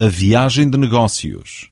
A viagem de negócios.